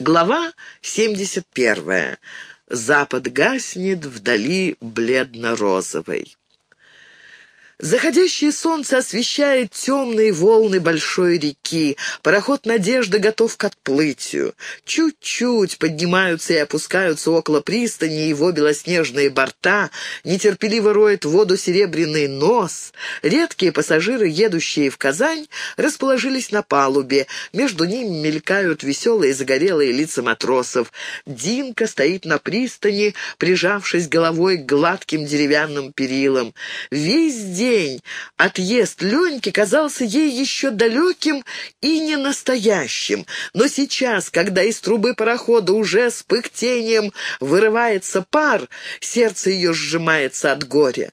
Глава 71. Запад гаснет вдали бледно-розовой. Заходящее солнце освещает темные волны большой реки. Пароход «Надежда» готов к отплытию. Чуть-чуть поднимаются и опускаются около пристани его белоснежные борта. Нетерпеливо роет воду серебряный нос. Редкие пассажиры, едущие в Казань, расположились на палубе. Между ними мелькают веселые загорелые лица матросов. Динка стоит на пристани, прижавшись головой к гладким деревянным перилам. Везде день отъезд Леньки казался ей еще далеким и ненастоящим. Но сейчас, когда из трубы парохода уже с пыхтением вырывается пар, сердце ее сжимается от горя.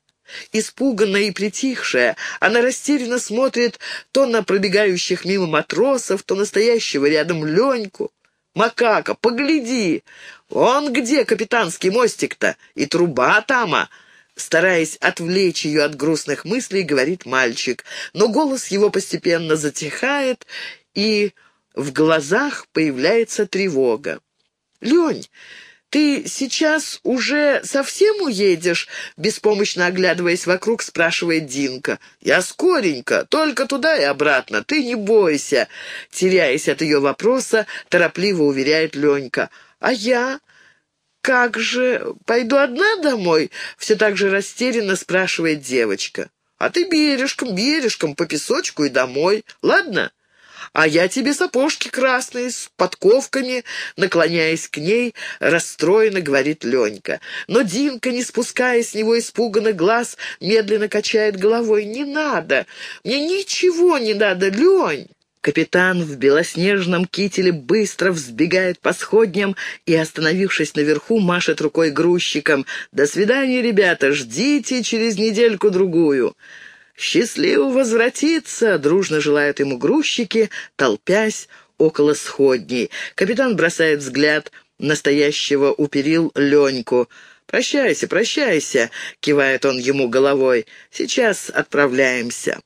Испуганная и притихшая, она растерянно смотрит то на пробегающих мимо матросов, то на стоящего рядом Леньку. «Макака, погляди! Он где, капитанский мостик-то? И труба тама!» Стараясь отвлечь ее от грустных мыслей, говорит мальчик, но голос его постепенно затихает, и в глазах появляется тревога. «Лень, ты сейчас уже совсем уедешь?» Беспомощно оглядываясь вокруг, спрашивает Динка. «Я скоренько, только туда и обратно, ты не бойся!» Теряясь от ее вопроса, торопливо уверяет Ленька. «А я?» «Как же? Пойду одна домой?» — все так же растерянно спрашивает девочка. «А ты бережком, бережком, по песочку и домой. Ладно?» «А я тебе сапожки красные, с подковками», — наклоняясь к ней, расстроенно говорит Ленька. Но Динка, не спуская с него испуганных глаз, медленно качает головой. «Не надо! Мне ничего не надо, Лень!» Капитан в белоснежном кителе быстро взбегает по сходням и, остановившись наверху, машет рукой грузчикам. «До свидания, ребята, ждите через недельку-другую». «Счастливо возвратиться!» — дружно желают ему грузчики, толпясь около сходней. Капитан бросает взгляд настоящего у перил Леньку. «Прощайся, прощайся!» — кивает он ему головой. «Сейчас отправляемся».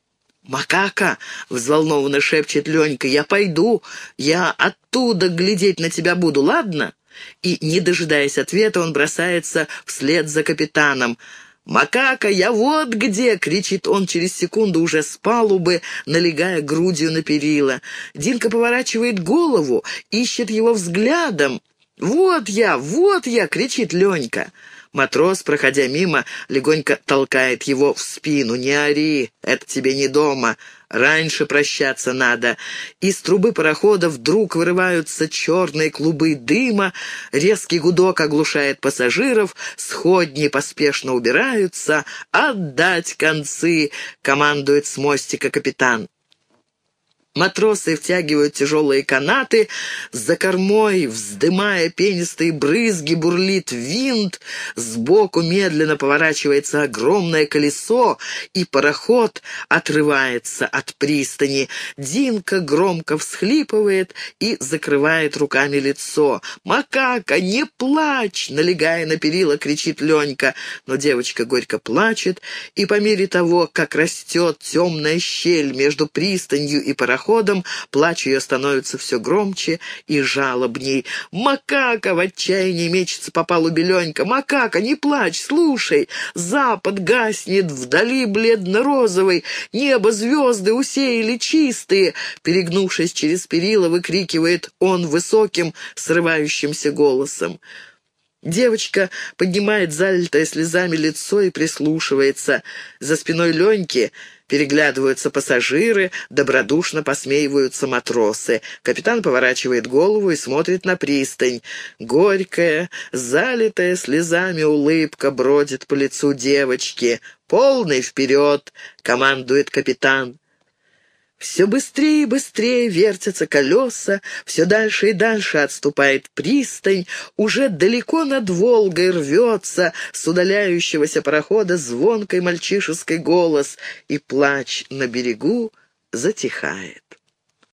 «Макака!» — взволнованно шепчет Ленька. «Я пойду. Я оттуда глядеть на тебя буду, ладно?» И, не дожидаясь ответа, он бросается вслед за капитаном. «Макака, я вот где!» — кричит он через секунду уже с палубы, налегая грудью на перила. Динка поворачивает голову, ищет его взглядом. «Вот я, вот я!» — кричит Ленька. Матрос, проходя мимо, легонько толкает его в спину. «Не ори, это тебе не дома. Раньше прощаться надо». Из трубы парохода вдруг вырываются черные клубы дыма, резкий гудок оглушает пассажиров, сходни поспешно убираются. «Отдать концы!» — командует с мостика капитан. Матросы втягивают тяжелые канаты, за кормой, вздымая пенистые брызги, бурлит винт, сбоку медленно поворачивается огромное колесо, и пароход отрывается от пристани. Динка громко всхлипывает и закрывает руками лицо. «Макака, не плачь!» — налегая на перила, кричит Ленька. Но девочка горько плачет, и по мере того, как растет темная щель между пристанью и пароходом, проходом, плач ее становится все громче и жалобней. «Макака!» — в отчаянии мечется по палубе Ленька. «Макака, не плачь, слушай! Запад гаснет, вдали бледно-розовый, небо звезды усеяли чистые!» Перегнувшись через перила, выкрикивает он высоким, срывающимся голосом. Девочка поднимает залитое слезами лицо и прислушивается. За спиной Леньки переглядываются пассажиры, добродушно посмеиваются матросы. Капитан поворачивает голову и смотрит на пристань. Горькая, залитая слезами улыбка бродит по лицу девочки. «Полный вперед!» — командует капитан. Все быстрее и быстрее вертятся колеса, все дальше и дальше отступает пристань, уже далеко над Волгой рвется с удаляющегося парохода звонкой мальчишеский голос, и плач на берегу затихает.